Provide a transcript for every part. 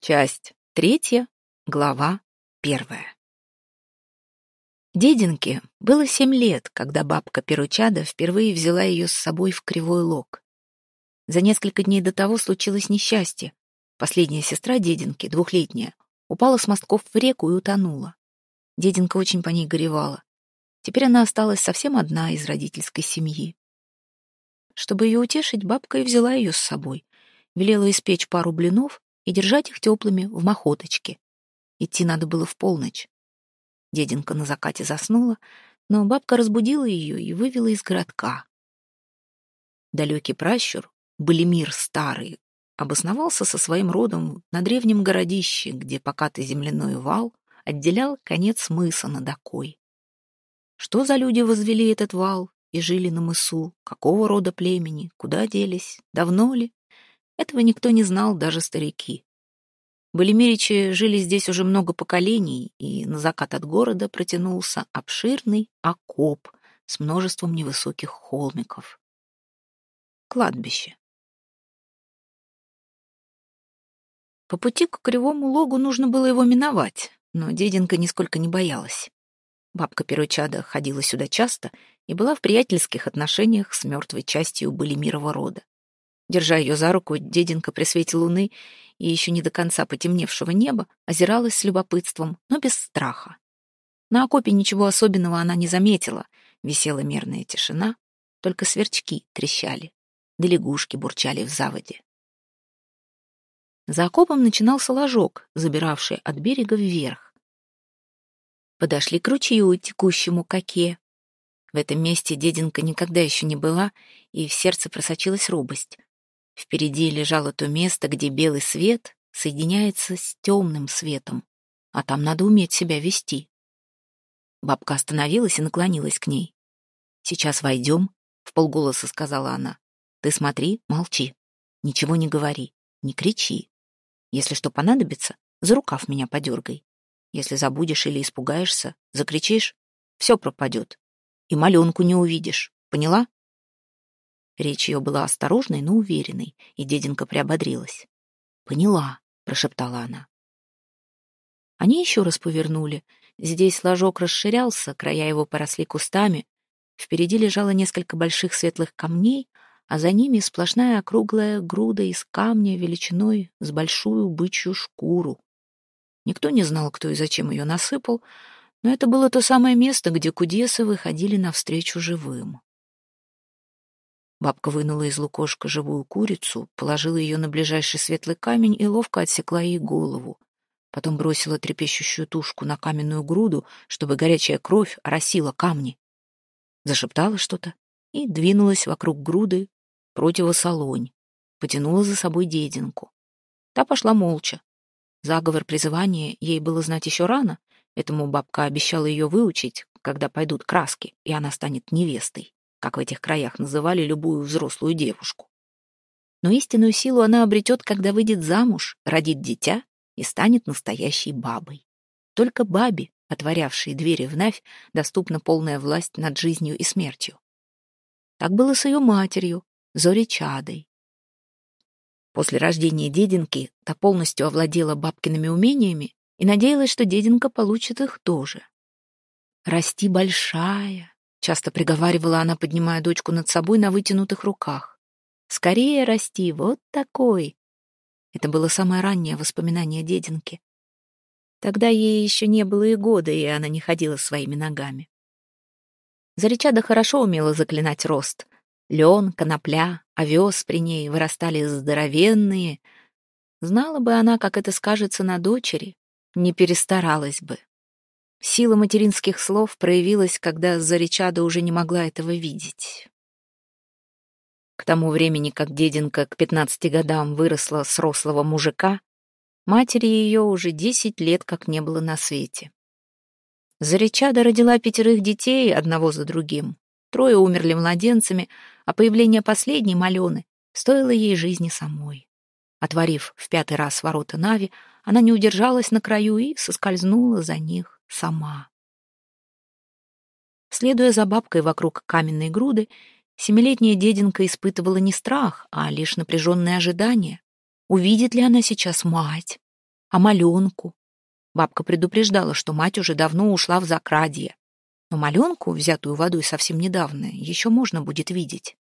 Часть третья, глава первая. Дединке было семь лет, когда бабка Перучада впервые взяла ее с собой в Кривой Лог. За несколько дней до того случилось несчастье. Последняя сестра Дединки, двухлетняя, упала с мостков в реку и утонула. Дединка очень по ней горевала. Теперь она осталась совсем одна из родительской семьи. Чтобы ее утешить, бабка и взяла ее с собой. Велела испечь пару блинов и держать их теплыми в махоточке. Идти надо было в полночь. Деденка на закате заснула, но бабка разбудила ее и вывела из городка. Далекий пращур, Балимир Старый, обосновался со своим родом на древнем городище, где покатый земляной вал отделял конец мыса над окой. Что за люди возвели этот вал и жили на мысу, какого рода племени, куда делись, давно ли, этого никто не знал, даже старики. Балимиричи жили здесь уже много поколений, и на закат от города протянулся обширный окоп с множеством невысоких холмиков. Кладбище. По пути к кривому логу нужно было его миновать, но деденка нисколько не боялась. Бабка Перучада ходила сюда часто и была в приятельских отношениях с мертвой частью Балимирова рода. Держа ее за руку, деденка при свете луны и еще не до конца потемневшего неба озиралась с любопытством, но без страха. На окопе ничего особенного она не заметила. Висела мерная тишина, только сверчки трещали, да лягушки бурчали в заводе. За окопом начинался ложок, забиравший от берега вверх. Подошли к ручью, текущему к оке. В этом месте деденка никогда еще не была, и в сердце просочилась робость. Впереди лежало то место, где белый свет соединяется с темным светом, а там надо уметь себя вести. Бабка остановилась и наклонилась к ней. «Сейчас войдем», — в полголоса сказала она. «Ты смотри, молчи, ничего не говори, не кричи. Если что понадобится, за рукав меня подергай. Если забудешь или испугаешься, закричишь, все пропадет. И маленку не увидишь, поняла?» Речь ее была осторожной, но уверенной, и деденка приободрилась. «Поняла», — прошептала она. Они еще раз повернули. Здесь ложок расширялся, края его поросли кустами. Впереди лежало несколько больших светлых камней, а за ними сплошная округлая груда из камня величиной с большую бычью шкуру. Никто не знал, кто и зачем ее насыпал, но это было то самое место, где кудесы выходили навстречу живым. Бабка вынула из лукошка живую курицу, положила ее на ближайший светлый камень и ловко отсекла ей голову. Потом бросила трепещущую тушку на каменную груду, чтобы горячая кровь оросила камни. Зашептала что-то и двинулась вокруг груды противосолонь. Потянула за собой дединку. Та пошла молча. Заговор призывания ей было знать еще рано, этому бабка обещала ее выучить, когда пойдут краски, и она станет невестой как в этих краях называли любую взрослую девушку. Но истинную силу она обретет, когда выйдет замуж, родит дитя и станет настоящей бабой. Только бабе, отворявшей двери в Навь, доступна полная власть над жизнью и смертью. Так было с ее матерью, Зоричадой. После рождения дединки та полностью овладела бабкиными умениями и надеялась, что дединка получит их тоже. «Расти большая, Часто приговаривала она, поднимая дочку над собой на вытянутых руках. «Скорее расти, вот такой!» Это было самое раннее воспоминание дединки. Тогда ей еще не было и года, и она не ходила своими ногами. Заречада хорошо умела заклинать рост. Лен, конопля, овес при ней вырастали здоровенные. Знала бы она, как это скажется на дочери, не перестаралась бы. Сила материнских слов проявилась, когда Заричада уже не могла этого видеть. К тому времени, как деденка к пятнадцати годам выросла с рослого мужика, матери ее уже десять лет как не было на свете. Заричада родила пятерых детей, одного за другим. Трое умерли младенцами, а появление последней, Малены, стоило ей жизни самой. Отворив в пятый раз ворота Нави, она не удержалась на краю и соскользнула за них сама. Следуя за бабкой вокруг каменной груды, семилетняя деденка испытывала не страх, а лишь напряженное ожидание. Увидит ли она сейчас мать? А маленку? Бабка предупреждала, что мать уже давно ушла в закрадье. Но маленку, взятую водой совсем недавно, еще можно будет видеть.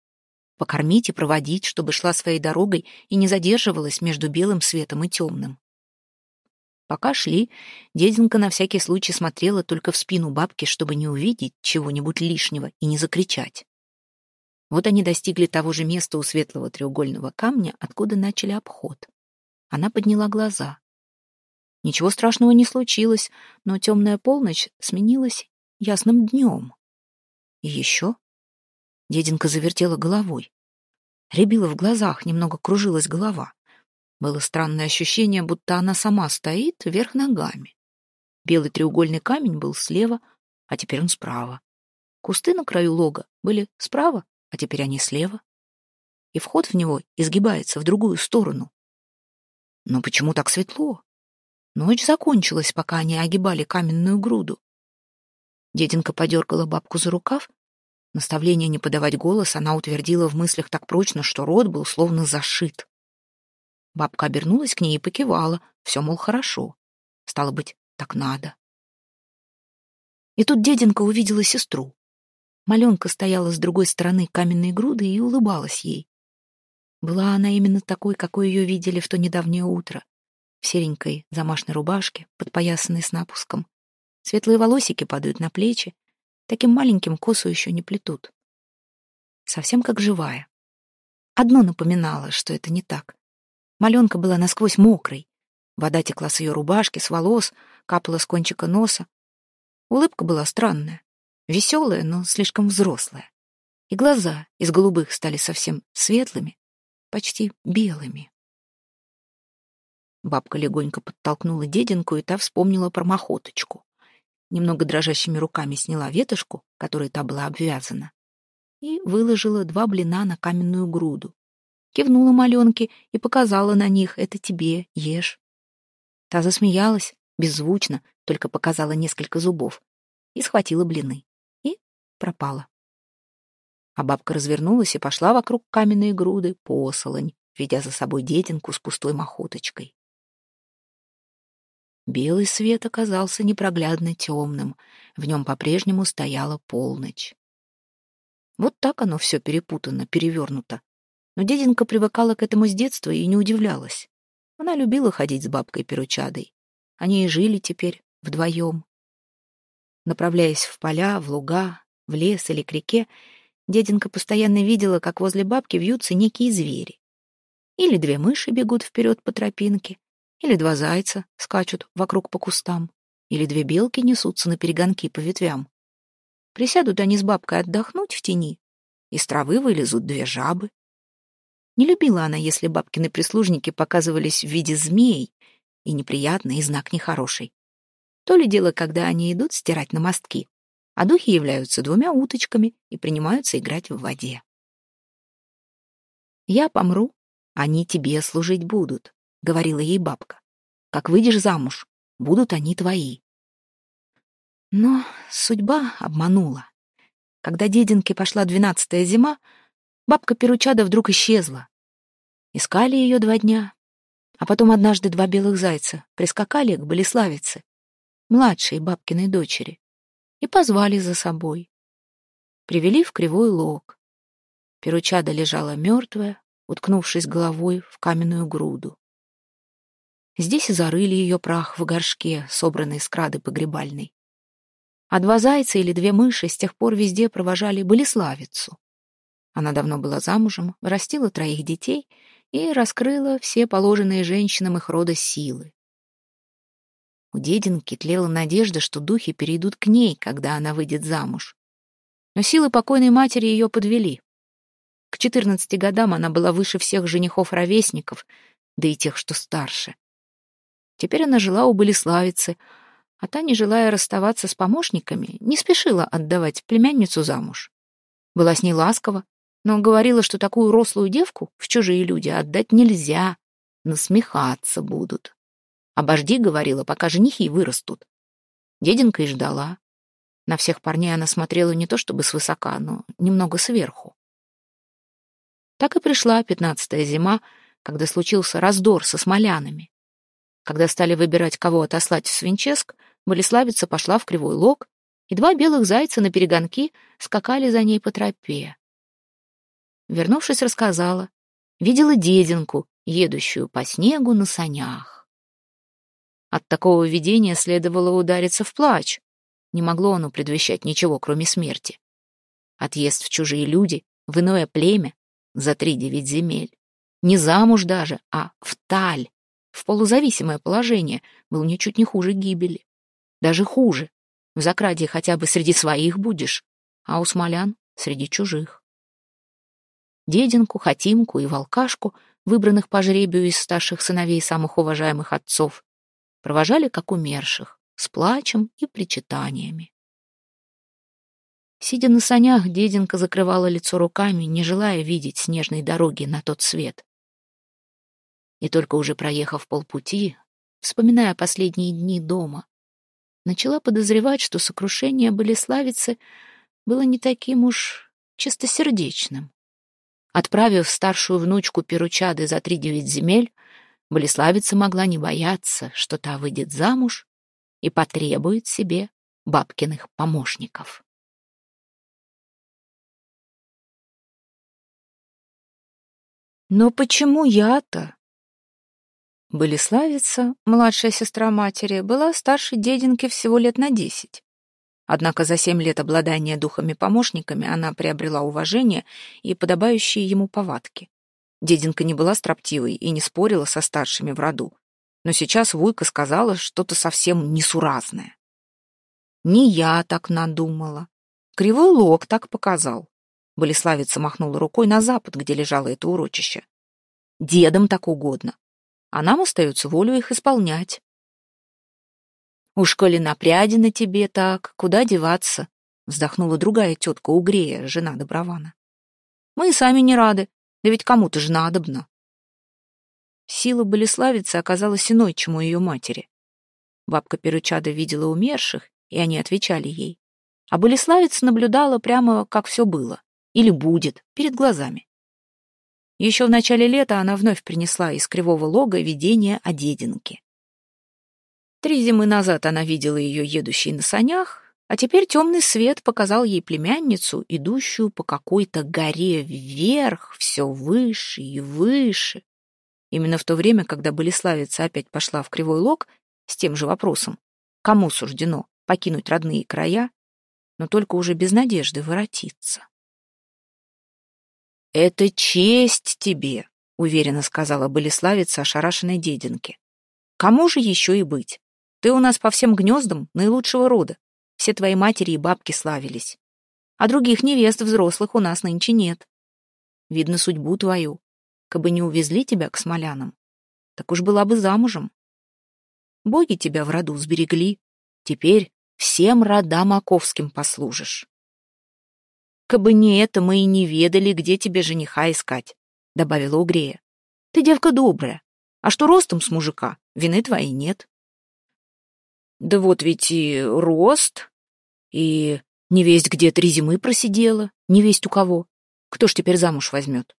Покормить и проводить, чтобы шла своей дорогой и не задерживалась между белым светом и темным. Пока шли, деденка на всякий случай смотрела только в спину бабки, чтобы не увидеть чего-нибудь лишнего и не закричать. Вот они достигли того же места у светлого треугольного камня, откуда начали обход. Она подняла глаза. Ничего страшного не случилось, но темная полночь сменилась ясным днем. И еще деденка завертела головой. Рябила в глазах, немного кружилась голова. Было странное ощущение, будто она сама стоит вверх ногами. Белый треугольный камень был слева, а теперь он справа. Кусты на краю лога были справа, а теперь они слева. И вход в него изгибается в другую сторону. Но почему так светло? Ночь закончилась, пока они огибали каменную груду. Деденка подергала бабку за рукав. Наставление не подавать голос она утвердила в мыслях так прочно, что рот был словно зашит. Бабка обернулась к ней и покивала. Все, мол, хорошо. Стало быть, так надо. И тут деденка увидела сестру. Маленка стояла с другой стороны каменной груды и улыбалась ей. Была она именно такой, какой ее видели в то недавнее утро. В серенькой замашной рубашке, подпоясанной с напуском. Светлые волосики падают на плечи. Таким маленьким косу еще не плетут. Совсем как живая. Одно напоминало, что это не так. Маленка была насквозь мокрой. Вода текла с ее рубашки, с волос, капала с кончика носа. Улыбка была странная, веселая, но слишком взрослая. И глаза из голубых стали совсем светлыми, почти белыми. Бабка легонько подтолкнула дединку, и та вспомнила про махоточку. Немного дрожащими руками сняла ветошку, которой та была обвязана, и выложила два блина на каменную груду кивнула маленке и показала на них «это тебе, ешь». Та засмеялась, беззвучно, только показала несколько зубов, и схватила блины. И пропала. А бабка развернулась и пошла вокруг каменной груды посолонь, ведя за собой детинку с пустой махоточкой. Белый свет оказался непроглядно темным, в нем по-прежнему стояла полночь. Вот так оно все перепутано, перевернуто, но деденка привыкала к этому с детства и не удивлялась. Она любила ходить с бабкой-перучадой. Они и жили теперь вдвоем. Направляясь в поля, в луга, в лес или к реке, деденка постоянно видела, как возле бабки вьются некие звери. Или две мыши бегут вперед по тропинке, или два зайца скачут вокруг по кустам, или две белки несутся на перегонки по ветвям. Присядут они с бабкой отдохнуть в тени, из травы вылезут две жабы, не любила она, если бабкины прислужники показывались в виде змей, и неприятный, и знак нехороший. То ли дело, когда они идут стирать на мостки, а духи являются двумя уточками и принимаются играть в воде. «Я помру, они тебе служить будут», — говорила ей бабка. «Как выйдешь замуж, будут они твои». Но судьба обманула. Когда дединке пошла двенадцатая зима, Бабка Перучада вдруг исчезла. Искали ее два дня, а потом однажды два белых зайца прискакали к Болеславице, младшей бабкиной дочери, и позвали за собой. Привели в кривой лог. Перучада лежала мертвая, уткнувшись головой в каменную груду. Здесь и зарыли ее прах в горшке, собранный с крады погребальной. А два зайца или две мыши с тех пор везде провожали Болеславицу. Она давно была замужем, растила троих детей и раскрыла все положенные женщинам их рода силы. У дединки тлела надежда, что духи перейдут к ней, когда она выйдет замуж. Но силы покойной матери ее подвели. К четырнадцати годам она была выше всех женихов-ровесников, да и тех, что старше. Теперь она жила у Болеславицы, а та, не желая расставаться с помощниками, не спешила отдавать племянницу замуж. Была с ней ласкова, но говорила, что такую рослую девку в чужие люди отдать нельзя, насмехаться будут. Обожди, говорила, пока женихи вырастут. Деденка и ждала. На всех парней она смотрела не то чтобы свысока, но немного сверху. Так и пришла пятнадцатая зима, когда случился раздор со смолянами. Когда стали выбирать, кого отослать в Свинческ, Болеславица пошла в Кривой Лог, и два белых зайца на перегонки скакали за ней по тропе. Вернувшись, рассказала. Видела дединку, едущую по снегу на санях. От такого видения следовало удариться в плач. Не могло оно предвещать ничего, кроме смерти. Отъезд в чужие люди, в иное племя, за три девять земель. Не замуж даже, а в таль, в полузависимое положение, был ничуть не хуже гибели. Даже хуже. В закрадье хотя бы среди своих будешь, а у смолян — среди чужих. Дединку, Хатимку и Волкашку, выбранных по жребию из старших сыновей самых уважаемых отцов, провожали как умерших, с плачем и причитаниями. Сидя на санях, дединка закрывала лицо руками, не желая видеть снежной дороги на тот свет. И только уже проехав полпути, вспоминая последние дни дома, начала подозревать, что сокрушение Болеславицы было не таким уж чистосердечным. Отправив старшую внучку Перучады за три девять земель, Болеславица могла не бояться, что та выйдет замуж и потребует себе бабкиных помощников. «Но почему я-то?» Болеславица, младшая сестра матери, была старше дединки всего лет на десять. Однако за семь лет обладания духами-помощниками она приобрела уважение и подобающие ему повадки. Дединка не была строптивой и не спорила со старшими в роду, но сейчас Вуйка сказала что-то совсем несуразное. «Не я так надумала. Кривой лог так показал». Болеславица махнула рукой на запад, где лежало это урочище. «Дедам так угодно, а нам остается волю их исполнять». «Уж коли напряди на тебе так, куда деваться?» вздохнула другая тетка Угрея, жена Добрована. «Мы и сами не рады, да ведь кому-то же надобно». Сила Болеславицы оказалась иной, чем у ее матери. Бабка Перучада видела умерших, и они отвечали ей. А Болеславица наблюдала прямо, как все было, или будет, перед глазами. Еще в начале лета она вновь принесла из Кривого Лога видение о дединке. Три зимы назад она видела ее едущей на санях, а теперь темный свет показал ей племянницу, идущую по какой-то горе вверх, все выше и выше. Именно в то время, когда Болеславица опять пошла в Кривой Лог с тем же вопросом, кому суждено покинуть родные края, но только уже без надежды воротиться. «Это честь тебе», — уверенно сказала Болеславица ошарашенной дединке. «Кому же еще и быть? Ты у нас по всем гнездам наилучшего рода. Все твои матери и бабки славились. А других невест взрослых у нас нынче нет. Видно судьбу твою. Кабы не увезли тебя к смолянам, так уж была бы замужем. Боги тебя в роду сберегли. Теперь всем родам Маковским послужишь. Кабы не это, мы и не ведали, где тебе жениха искать, — добавила Угрея. Ты девка добрая, а что ростом с мужика, вины твоей нет. Да вот ведь и рост, и невесть где три зимы просидела, невесть у кого. Кто ж теперь замуж возьмет?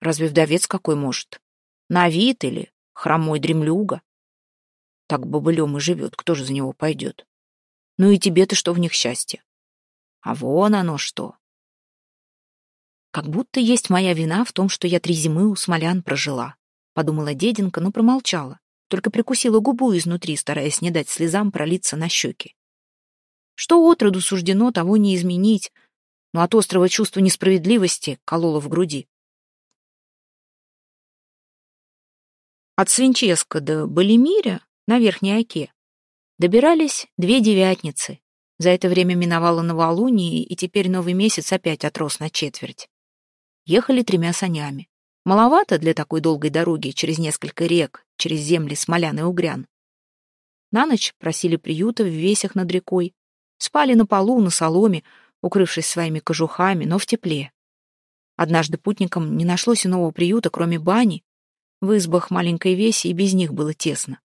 Разве вдовец какой может? На вид или хромой дремлюга? Так бобылем и живет, кто же за него пойдет? Ну и тебе-то что в них счастье? А вон оно что. Как будто есть моя вина в том, что я три зимы у смолян прожила, подумала деденка, но промолчала только прикусила губу изнутри, стараясь не дать слезам пролиться на щеки. Что отроду суждено, того не изменить, но от острого чувства несправедливости кололо в груди. От Свинческа до Балимиря на Верхней Оке добирались две девятницы. За это время миновало новолуние, и теперь новый месяц опять отрос на четверть. Ехали тремя санями. Маловато для такой долгой дороги через несколько рек, через земли Смолян и Угрян. На ночь просили приюта в весях над рекой. Спали на полу, на соломе, укрывшись своими кожухами, но в тепле. Однажды путникам не нашлось иного приюта, кроме бани. В избах маленькой веси и без них было тесно.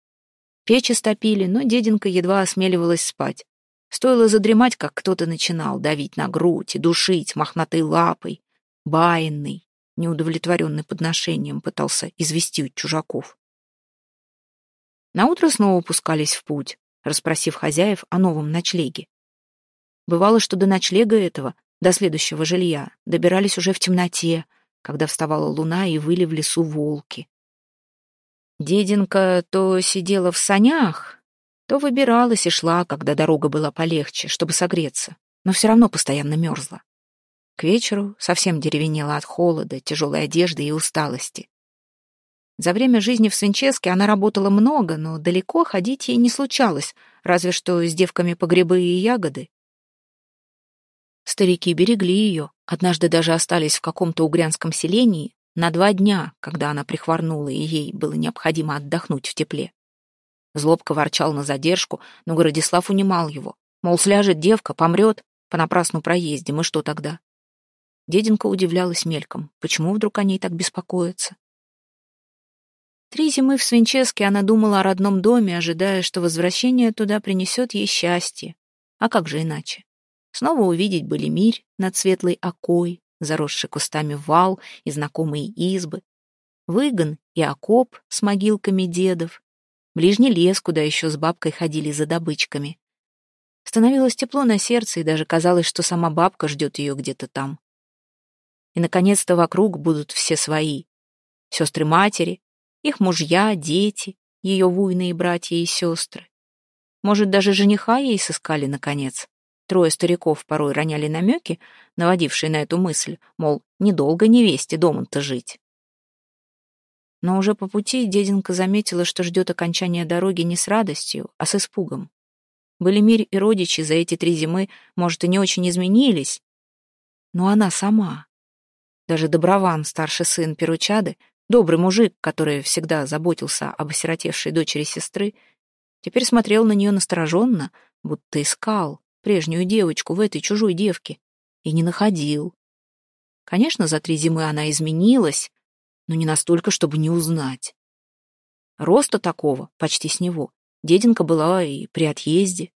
Печи стопили, но деденка едва осмеливалась спать. Стоило задремать, как кто-то начинал давить на грудь и душить мохнатой лапой. Баинный, неудовлетворенный подношением, пытался извести чужаков. Наутро снова пускались в путь, расспросив хозяев о новом ночлеге. Бывало, что до ночлега этого, до следующего жилья, добирались уже в темноте, когда вставала луна и выли в лесу волки. Деденька то сидела в санях, то выбиралась и шла, когда дорога была полегче, чтобы согреться, но все равно постоянно мерзла. К вечеру совсем деревенела от холода, тяжелой одежды и усталости. За время жизни в Свинческе она работала много, но далеко ходить ей не случалось, разве что с девками по грибы и ягоды. Старики берегли ее, однажды даже остались в каком-то угрянском селении на два дня, когда она прихворнула, и ей было необходимо отдохнуть в тепле. Злобка ворчал на задержку, но Городислав унимал его. Мол, сляжет девка, помрет, понапрасну проездим, и что тогда? Деденка удивлялась мельком. Почему вдруг о ней так беспокоятся? Три зимы в Свинческе она думала о родном доме, ожидая, что возвращение туда принесет ей счастье. А как же иначе? Снова увидеть Болемирь над светлой окой, заросший кустами вал и знакомые избы, выгон и окоп с могилками дедов, ближний лес, куда еще с бабкой ходили за добычками. Становилось тепло на сердце, и даже казалось, что сама бабка ждет ее где-то там. И, наконец-то, вокруг будут все свои. Сестры матери, их мужья, дети, ее вуйные братья и сестры. Может, даже жениха ей сыскали, наконец. Трое стариков порой роняли намеки, наводившие на эту мысль, мол, недолго невесте дома-то жить. Но уже по пути деденка заметила, что ждет окончания дороги не с радостью, а с испугом. Были мир и родичи за эти три зимы, может, и не очень изменились, но она сама. Даже Доброван, старший сын Перучады, добрый мужик, который всегда заботился об осиротевшей дочери сестры, теперь смотрел на нее настороженно, будто искал, прежнюю девочку в этой чужой девке, и не находил. Конечно, за три зимы она изменилась, но не настолько, чтобы не узнать. Роста такого, почти с него, деденка была и при отъезде.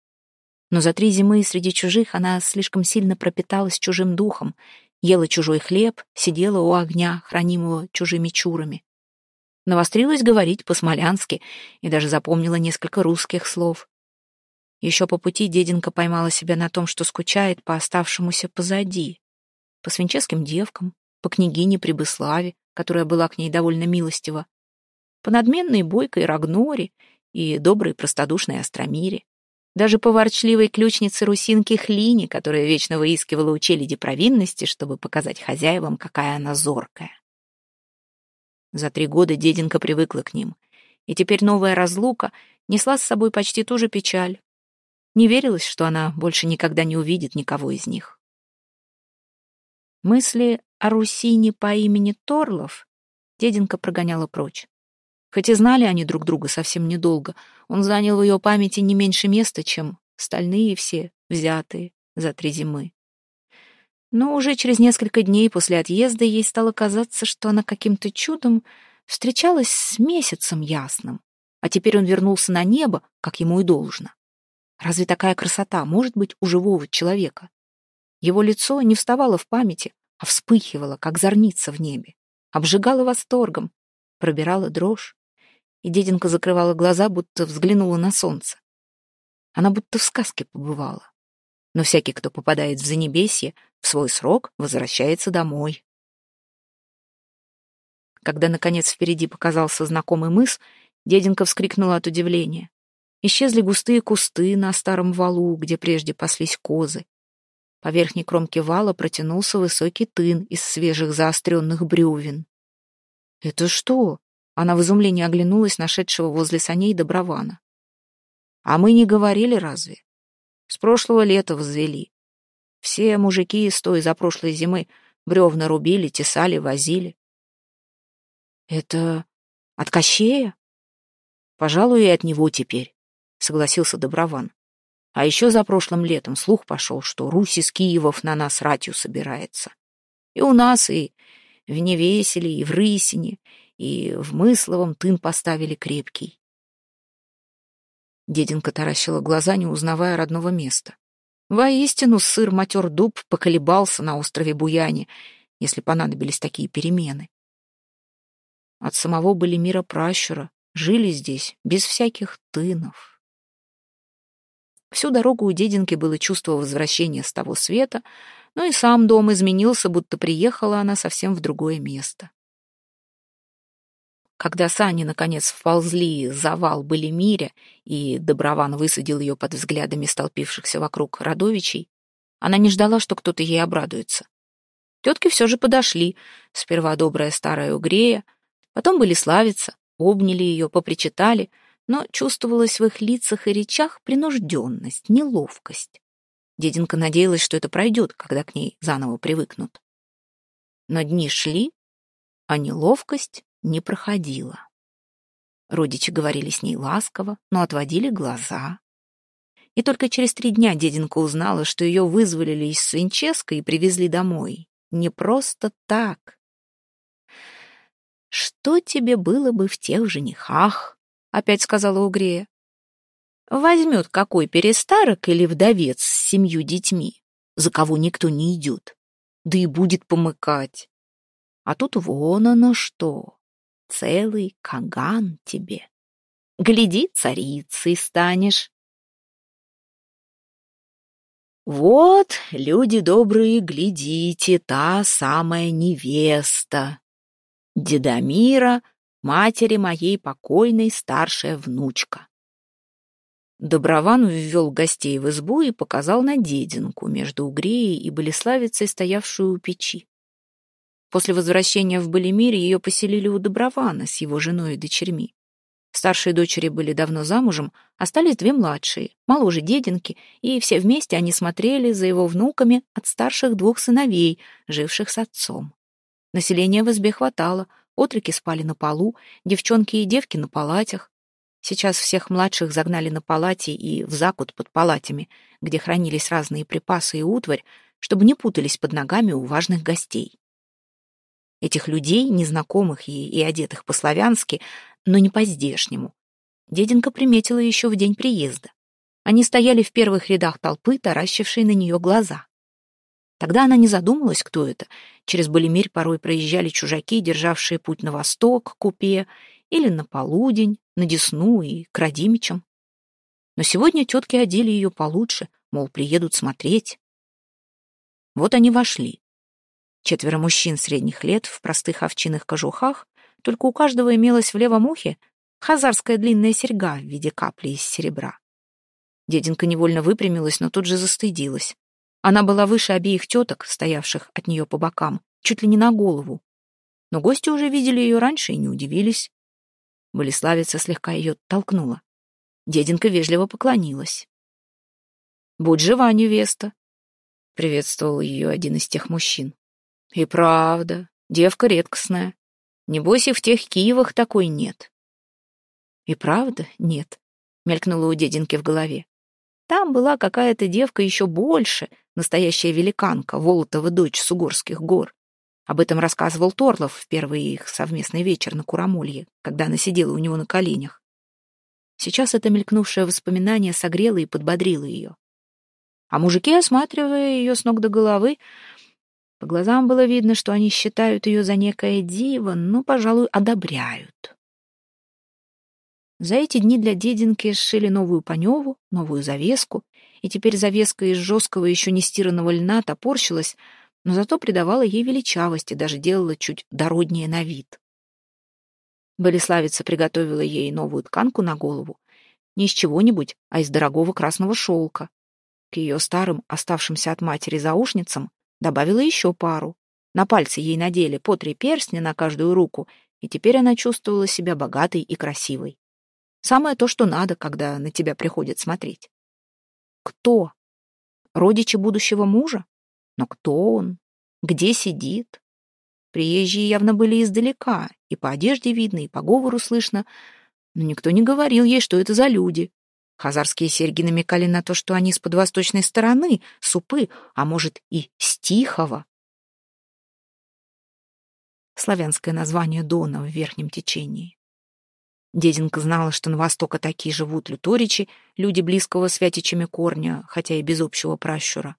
Но за три зимы среди чужих она слишком сильно пропиталась чужим духом, ела чужой хлеб, сидела у огня, хранимого чужими чурами. Навострилась говорить по-смолянски и даже запомнила несколько русских слов. Еще по пути деденка поймала себя на том, что скучает по оставшемуся позади. По свинческим девкам, по княгине Прибыславе, которая была к ней довольно милостива, по надменной бойкой Рагноре и доброй простодушной Астромире, даже по ворчливой ключнице Русинки Хлине, которая вечно выискивала у челяди провинности, чтобы показать хозяевам, какая она зоркая. За три года деденка привыкла к ним, и теперь новая разлука несла с собой почти ту же печаль, не верилось, что она больше никогда не увидит никого из них. Мысли о Русине по имени Торлов деденка прогоняла прочь. Хоть и знали они друг друга совсем недолго, он занял в ее памяти не меньше места, чем остальные все, взятые за три зимы. Но уже через несколько дней после отъезда ей стало казаться, что она каким-то чудом встречалась с месяцем ясным, а теперь он вернулся на небо, как ему и должно. Разве такая красота может быть у живого человека? Его лицо не вставало в памяти, а вспыхивало, как зорница в небе, обжигало восторгом, пробирала дрожь, и деденка закрывала глаза, будто взглянула на солнце. Она будто в сказке побывала. Но всякий, кто попадает в Занебесье, в свой срок возвращается домой. Когда, наконец, впереди показался знакомый мыс, деденка вскрикнула от удивления. Исчезли густые кусты на старом валу, где прежде паслись козы. По верхней кромке вала протянулся высокий тын из свежих заостренных бревен. «Это что?» — она в изумлении оглянулась нашедшего возле саней Добрована. «А мы не говорили разве? С прошлого лета возвели. Все мужики с той за прошлой зимы бревна рубили, тесали, возили». «Это от Кощея?» «Пожалуй, и от него теперь согласился Доброван. А еще за прошлым летом слух пошел, что Русь из Киевов на нас ратью собирается. И у нас, и в Невеселе, и в Рысине, и в Мысловом тын поставили крепкий. Деденка таращила глаза, не узнавая родного места. Воистину, сыр матер дуб поколебался на острове Буяне, если понадобились такие перемены. От самого Болемира Пращура жили здесь без всяких тынов. Всю дорогу у дединки было чувство возвращения с того света, но и сам дом изменился, будто приехала она совсем в другое место. Когда сани, наконец, вползли за вал Былимиря, и Доброван высадил ее под взглядами столпившихся вокруг родовичей, она не ждала, что кто-то ей обрадуется. Тетки все же подошли, сперва добрая старая угрея, потом были славица, обняли ее, попричитали, но чувствовалась в их лицах и речах принужденность, неловкость. Дединка надеялась, что это пройдет, когда к ней заново привыкнут. Но дни шли, а неловкость не проходила. Родичи говорили с ней ласково, но отводили глаза. И только через три дня дединка узнала, что ее вызволили из Свинческа и привезли домой. Не просто так. «Что тебе было бы в тех женихах?» — опять сказала Угрея. «Возьмет какой перестарок или вдовец с семью детьми, за кого никто не идет, да и будет помыкать. А тут вон оно что, целый каган тебе. Гляди, царицей станешь». «Вот, люди добрые, глядите, та самая невеста, Дедомира, матери моей покойной старшая внучка». Доброван ввел гостей в избу и показал на дединку между Угреей и Болеславицей, стоявшую у печи. После возвращения в Болемире ее поселили у Добрована с его женой и дочерьми. Старшие дочери были давно замужем, остались две младшие, моложе дединки, и все вместе они смотрели за его внуками от старших двух сыновей, живших с отцом. Населения в избе хватало, отроки спали на полу, девчонки и девки на палатях. Сейчас всех младших загнали на палати и в закут под палатями, где хранились разные припасы и утварь, чтобы не путались под ногами у важных гостей. Этих людей, незнакомых и, и одетых по-славянски, но не по-здешнему. Деденька приметила еще в день приезда. Они стояли в первых рядах толпы, таращившие на нее глаза. Тогда она не задумалась, кто это. Через Балимирь порой проезжали чужаки, державшие путь на восток, к Купе, или на полудень, на Десну и к Радимичам. Но сегодня тетки одели ее получше, мол, приедут смотреть. Вот они вошли. Четверо мужчин средних лет в простых овчинных кожухах, только у каждого имелась в левом ухе хазарская длинная серьга в виде капли из серебра. Дединка невольно выпрямилась, но тут же застыдилась. Она была выше обеих теток, стоявших от нее по бокам, чуть ли не на голову. Но гости уже видели ее раньше и не удивились. Болеславица слегка ее толкнула. Дединка вежливо поклонилась. «Будь жива, невеста!» — приветствовал ее один из тех мужчин. И правда, девка редкостная. Небось, и в тех Киевах такой нет. И правда нет, мелькнула у дединки в голове. Там была какая-то девка еще больше, настоящая великанка, Волотова дочь с Угорских гор. Об этом рассказывал Торлов в первый их совместный вечер на Курамолье, когда она сидела у него на коленях. Сейчас это мелькнувшее воспоминание согрело и подбодрило ее. А мужики, осматривая ее с ног до головы, по глазам было видно, что они считают ее за некое диво, но, пожалуй, одобряют. За эти дни для дединки сшили новую паневу, новую завеску, и теперь завеска из жесткого еще не стиранного льна топорщилась, но зато придавала ей величавости, даже делала чуть дороднее на вид. Болеславица приготовила ей новую тканку на голову, не из чего-нибудь, а из дорогого красного шелка. К ее старым, оставшимся от матери заушницам, Добавила еще пару. На пальцы ей надели по три перстня на каждую руку, и теперь она чувствовала себя богатой и красивой. Самое то, что надо, когда на тебя приходят смотреть. Кто? Родичи будущего мужа? Но кто он? Где сидит? Приезжие явно были издалека, и по одежде видно, и по говору слышно, но никто не говорил ей, что это за люди. Хазарские серьги намекали на то, что они с подвосточной стороны, супы, а может и с Тихого. Славянское название Дона в верхнем течении. Дединка знала, что на востока такие живут люторичи, люди близкого с вятичами корня, хотя и без общего пращура.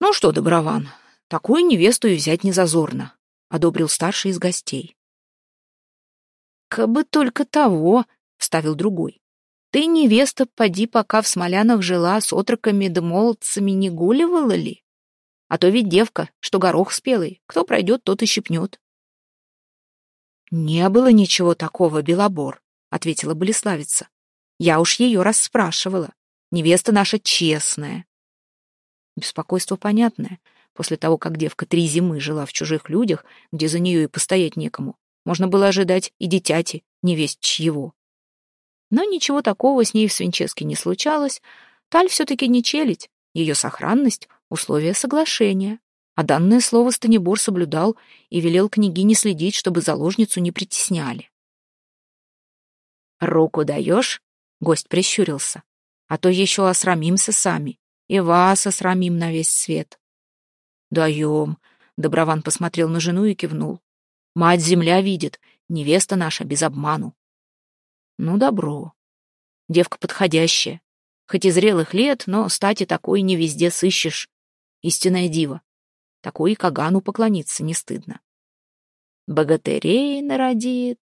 «Ну что, Доброван, такую невесту и взять не зазорно», — одобрил старший из гостей. Бы только того», — вставил другой. «Ты, невеста, поди, пока в Смолянах жила, с отроками да молодцами не гуливала ли? А то ведь девка, что горох спелый, кто пройдет, тот и щипнет». «Не было ничего такого, Белобор», — ответила Болеславица. «Я уж ее расспрашивала. Невеста наша честная». Беспокойство понятное. После того, как девка три зимы жила в чужих людях, где за нее и постоять некому, можно было ожидать и дитяти, невесть чьего. Но ничего такого с ней в Свинческе не случалось. Таль все-таки не челядь, ее сохранность — условие соглашения. А данное слово Станибор соблюдал и велел княгине следить, чтобы заложницу не притесняли. «Руку даешь?» — гость прищурился. «А то еще осрамимся сами, и вас осрамим на весь свет». «Даем», — Доброван посмотрел на жену и кивнул. «Мать-земля видит, невеста наша без обману». «Ну, добро. Девка подходящая. Хоть и зрелых лет, но стати такой не везде сыщешь. Истинная дива. Такой и Кагану поклониться не стыдно. Богатырей народит.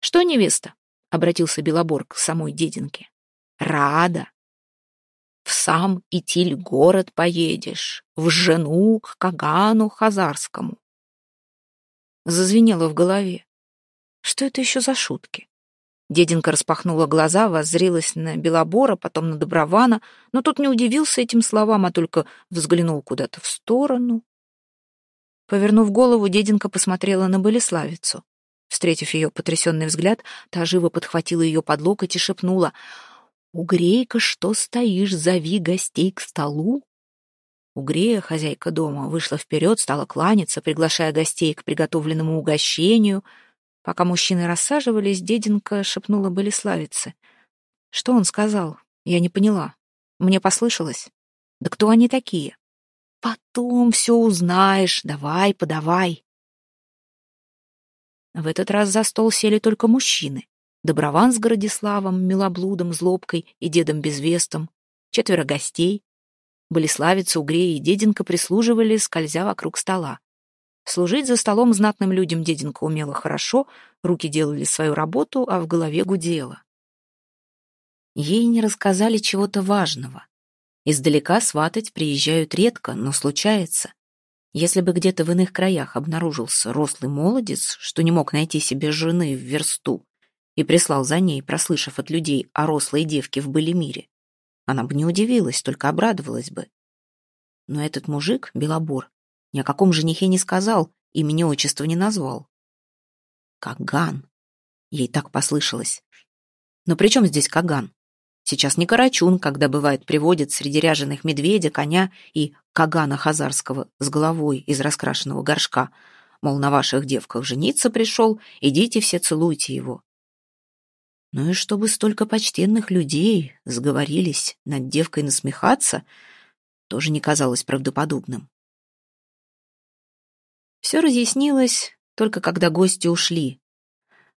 «Что, невеста?» — обратился Белобор к самой дединке. «Рада в сам Итиль город поедешь, в жену к Кагану Хазарскому. Зазвенело в голове. Что это еще за шутки? Дединка распахнула глаза, воззрилась на Белобора, потом на Добрована, но тот не удивился этим словам, а только взглянул куда-то в сторону. Повернув голову, дединка посмотрела на Болеславицу. Встретив ее потрясенный взгляд, та живо подхватила ее под локоть и шепнула — «Угрейка, что стоишь, зови гостей к столу!» Угрея, хозяйка дома, вышла вперед, стала кланяться, приглашая гостей к приготовленному угощению. Пока мужчины рассаживались, деденька шепнула Болеславице. «Что он сказал? Я не поняла. Мне послышалось. Да кто они такие?» «Потом все узнаешь. Давай, подавай». В этот раз за стол сели только мужчины. Доброван с Городиславом, Милоблудом, Злобкой и дедом Безвестом, четверо гостей. Болеславица, Угрея и Деденка прислуживали, скользя вокруг стола. Служить за столом знатным людям Деденка умела хорошо, руки делали свою работу, а в голове гудело. Ей не рассказали чего-то важного. Издалека сватать приезжают редко, но случается. Если бы где-то в иных краях обнаружился рослый молодец, что не мог найти себе жены в версту, и прислал за ней, прослышав от людей о рослой девке в былемире. Она бы не удивилась, только обрадовалась бы. Но этот мужик, Белобор, ни о каком женихе не сказал, имени отчества не назвал. Каган. Ей так послышалось. Но при чем здесь Каган? Сейчас не Карачун, когда бывает приводят среди ряженых медведя, коня и Кагана Хазарского с головой из раскрашенного горшка. Мол, на ваших девках жениться пришел, идите все целуйте его. Ну и чтобы столько почтенных людей сговорились над девкой насмехаться, тоже не казалось правдоподобным. Все разъяснилось только когда гости ушли.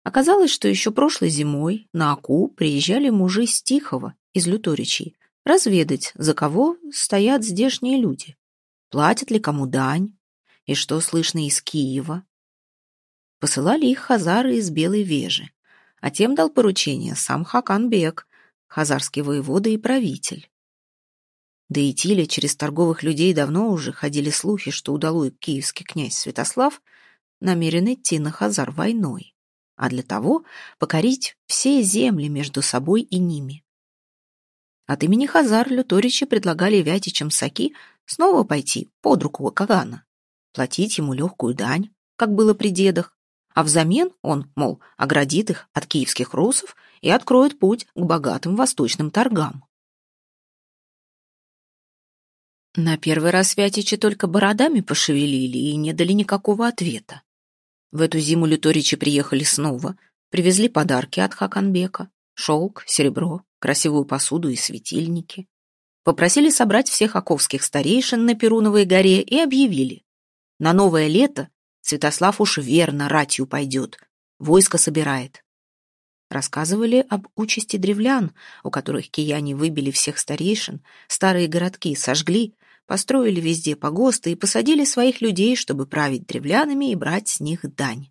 Оказалось, что еще прошлой зимой на Аку приезжали мужи с Тихого из Люторичей разведать, за кого стоят здешние люди, платят ли кому дань и что слышно из Киева. Посылали их хазары из Белой Вежи а тем дал поручение сам Хакан Бек, хазарский воевода и правитель. Да и Тиле через торговых людей давно уже ходили слухи, что удалой киевский князь Святослав намерен идти на Хазар войной, а для того покорить все земли между собой и ними. От имени Хазар Люторичи предлагали Вятичам Саки снова пойти под руку Кагана, платить ему легкую дань, как было при дедах, а взамен он, мол, оградит их от киевских русов и откроет путь к богатым восточным торгам. На первый раз Вятичи только бородами пошевелили и не дали никакого ответа. В эту зиму люторичи приехали снова, привезли подарки от Хаканбека, шелк, серебро, красивую посуду и светильники. Попросили собрать всех оковских старейшин на Перуновой горе и объявили. На новое лето Святослав уж верно ратью пойдет, войско собирает. Рассказывали об участи древлян, у которых кияне выбили всех старейшин, старые городки сожгли, построили везде погосты и посадили своих людей, чтобы править древлянами и брать с них дань.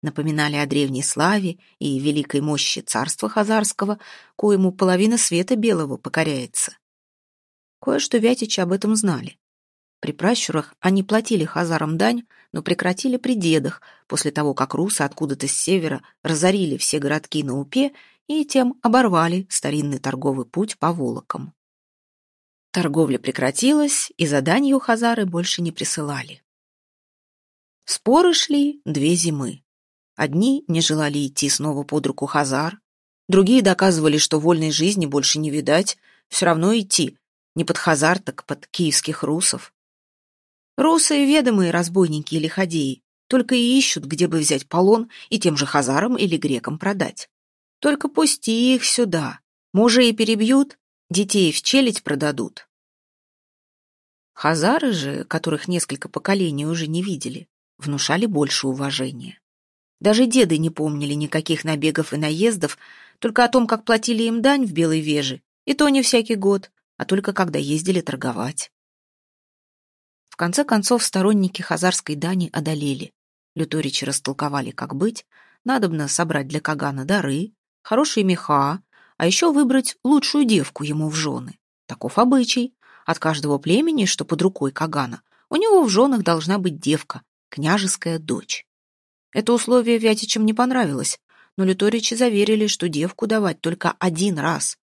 напоминали о древней славе и великой мощи царства Хазарского, коему половина света белого покоряется. Кое-что вятичи об этом знали. При пращурах они платили хазарам дань, но прекратили при дедах, после того, как русы откуда-то с севера разорили все городки на Упе и тем оборвали старинный торговый путь по Волокам. Торговля прекратилась, и заданью хазары больше не присылали. Споры шли две зимы. Одни не желали идти снова под руку хазар, другие доказывали, что вольной жизни больше не видать, все равно идти, не под хазар, так под киевских русов. Русы — ведомые разбойники или ходеи, только и ищут, где бы взять полон и тем же хазарам или грекам продать. Только пусти их сюда. Мужей перебьют, детей в челядь продадут. Хазары же, которых несколько поколений уже не видели, внушали больше уважения. Даже деды не помнили никаких набегов и наездов, только о том, как платили им дань в Белой Веже, и то не всякий год, а только когда ездили торговать конце концов, сторонники хазарской дани одолели. Люторичи растолковали, как быть. Надобно собрать для Кагана дары, хорошие меха, а еще выбрать лучшую девку ему в жены. Таков обычай. От каждого племени, что под рукой Кагана, у него в женах должна быть девка, княжеская дочь. Это условие Вятичам не понравилось, но люторичи заверили, что девку давать только один раз.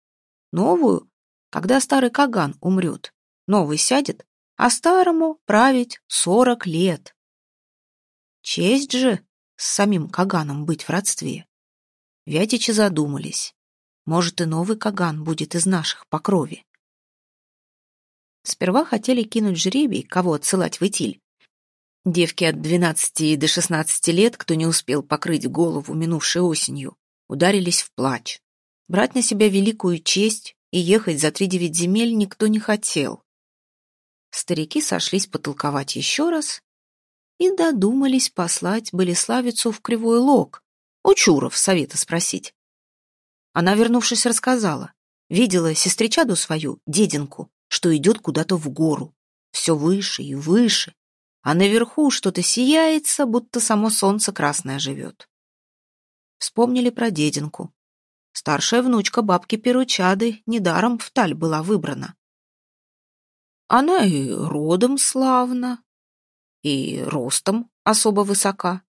Новую, когда старый Каган умрет. Новый сядет, а старому править сорок лет. Честь же с самим Каганом быть в родстве. Вятичи задумались. Может, и новый Каган будет из наших по крови. Сперва хотели кинуть жребий, кого отсылать в Итиль. Девки от 12 до 16 лет, кто не успел покрыть голову минувшей осенью, ударились в плач. Брать на себя великую честь и ехать за три девять земель никто не хотел. Старики сошлись потолковать еще раз и додумались послать Болеславицу в Кривой Лог, у Чуров совета спросить. Она, вернувшись, рассказала. Видела сестричаду свою, дединку, что идет куда-то в гору. Все выше и выше, а наверху что-то сияется, будто само солнце красное живет. Вспомнили про дединку. Старшая внучка бабки Перучады недаром в таль была выбрана. Она и родом славна, и ростом особо высока.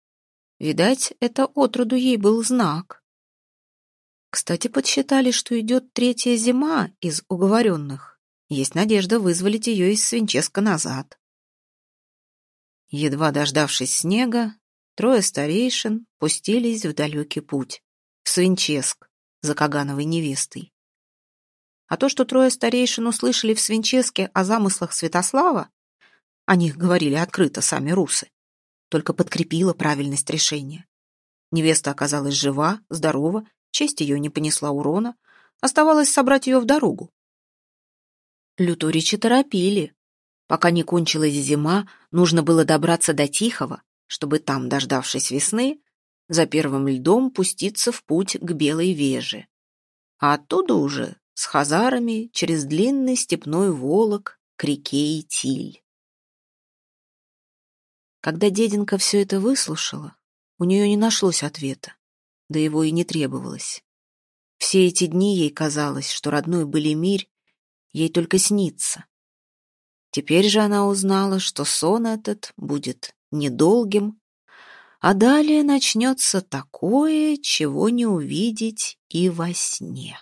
Видать, это отроду ей был знак. Кстати, подсчитали, что идет третья зима из уговоренных. Есть надежда вызволить ее из Свинческа назад. Едва дождавшись снега, трое старейшин пустились в далекий путь, в Свинческ, за Кагановой невестой. А то, что трое старейшин услышали в Свинческе о замыслах Святослава, о них говорили открыто сами русы, только подкрепило правильность решения. Невеста оказалась жива, здорова, честь ее не понесла урона, оставалось собрать ее в дорогу. Люторичи торопили. Пока не кончилась зима, нужно было добраться до Тихого, чтобы там, дождавшись весны, за первым льдом пуститься в путь к Белой Веже. А оттуда уже с хазарами через длинный степной волок к реке Итиль. Когда деденка все это выслушала, у нее не нашлось ответа, да его и не требовалось. Все эти дни ей казалось, что родной Былимирь ей только снится. Теперь же она узнала, что сон этот будет недолгим, а далее начнется такое, чего не увидеть и во сне.